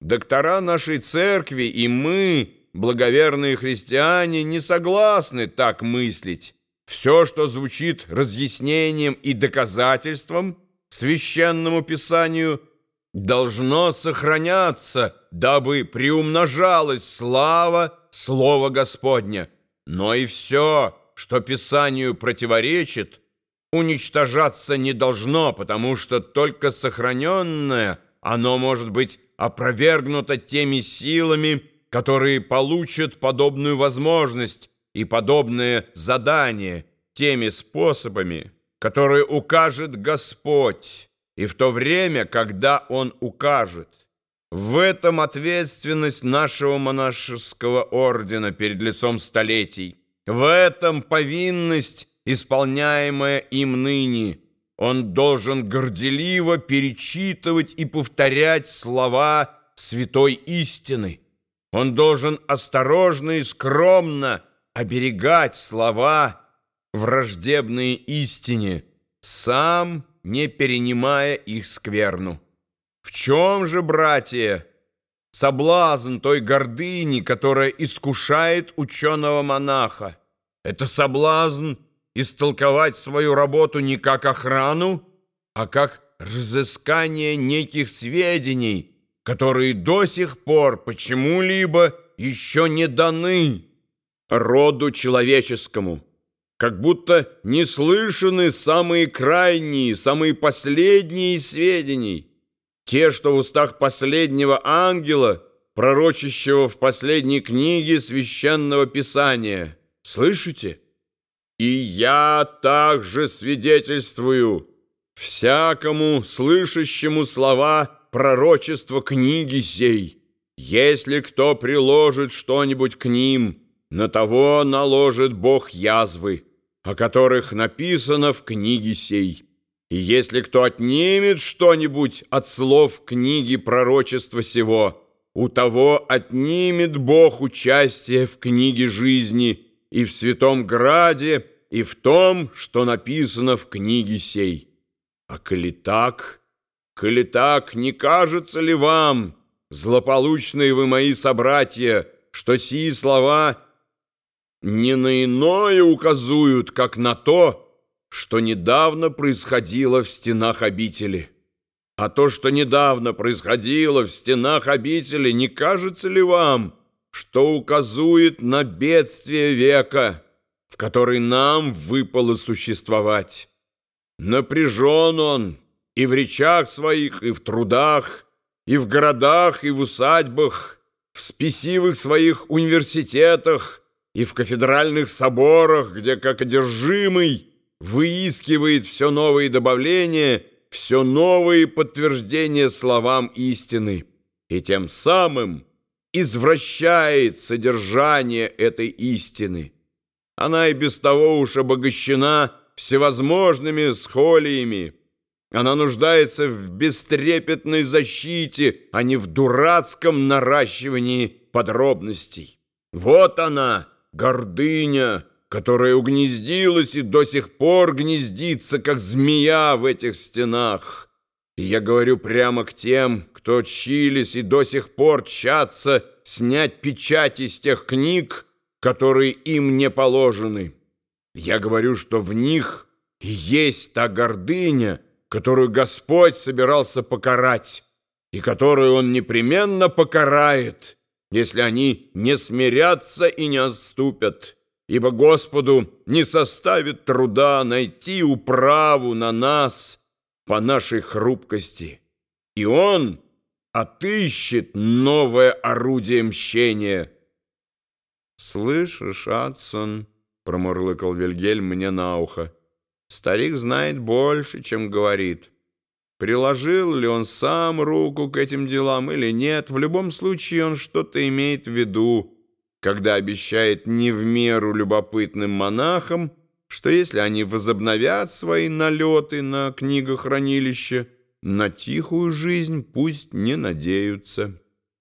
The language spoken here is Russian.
доктора нашей церкви и мы, благоверные христиане, не согласны так мыслить. Все, что звучит разъяснением и доказательством священному писанию, должно сохраняться, дабы приумножалась слава Слова Господня. Но и все, что Писанию противоречит, уничтожаться не должно, потому что только сохраненное оно может быть опровергнуто теми силами, которые получат подобную возможность и подобное задание теми способами, которые укажет Господь, и в то время, когда Он укажет. В этом ответственность нашего монашеского ордена перед лицом столетий. В этом повинность, исполняемая им ныне. Он должен горделиво перечитывать и повторять слова святой истины. Он должен осторожно и скромно оберегать слова, враждебные истине, сам не перенимая их скверну. В чем же, братья, соблазн той гордыни, которая искушает ученого-монаха? Это соблазн истолковать свою работу не как охрану, а как разыскание неких сведений, которые до сих пор почему-либо еще не даны роду человеческому, как будто не слышаны самые крайние, самые последние сведения, те, что в устах последнего ангела, пророчащего в последней книге священного писания. Слышите? И я также свидетельствую всякому слышащему слова пророчества книги сей. Если кто приложит что-нибудь к ним, на того наложит Бог язвы, о которых написано в книге сей. И если кто отнимет что-нибудь от слов книги пророчества сего, у того отнимет Бог участие в книге жизни и в святом граде, и в том, что написано в книге сей. А коли так, коли так, не кажется ли вам, злополучные вы мои собратья, что сии слова не на иное указуют, как на то, что недавно происходило в стенах обители. А то, что недавно происходило в стенах обители, не кажется ли вам, что указует на бедствие века, в который нам выпало существовать? Напряжен он и в речах своих, и в трудах, и в городах, и в усадьбах, в спесивых своих университетах, и в кафедральных соборах, где, как одержимый, выискивает все новые добавления, все новые подтверждения словам истины, и тем самым извращает содержание этой истины. Она и без того уж обогащена всевозможными схолиями. Она нуждается в бестрепетной защите, а не в дурацком наращивании подробностей. Вот она, гордыня, которая угнездилась и до сих пор гнездится, как змея в этих стенах. И я говорю прямо к тем, кто чились и до сих пор тщатся снять печать из тех книг, которые им не положены. Я говорю, что в них и есть та гордыня, которую Господь собирался покарать, и которую Он непременно покарает, если они не смирятся и не отступят» ибо Господу не составит труда найти управу на нас по нашей хрупкости, и Он отыщет новое орудие мщения. «Слышишь, Адсон?» — промурлыкал Вильгельм мне на ухо. «Старик знает больше, чем говорит. Приложил ли он сам руку к этим делам или нет, в любом случае он что-то имеет в виду» когда обещает не в меру любопытным монахам, что если они возобновят свои налеты на книгохранилище, на тихую жизнь пусть не надеются».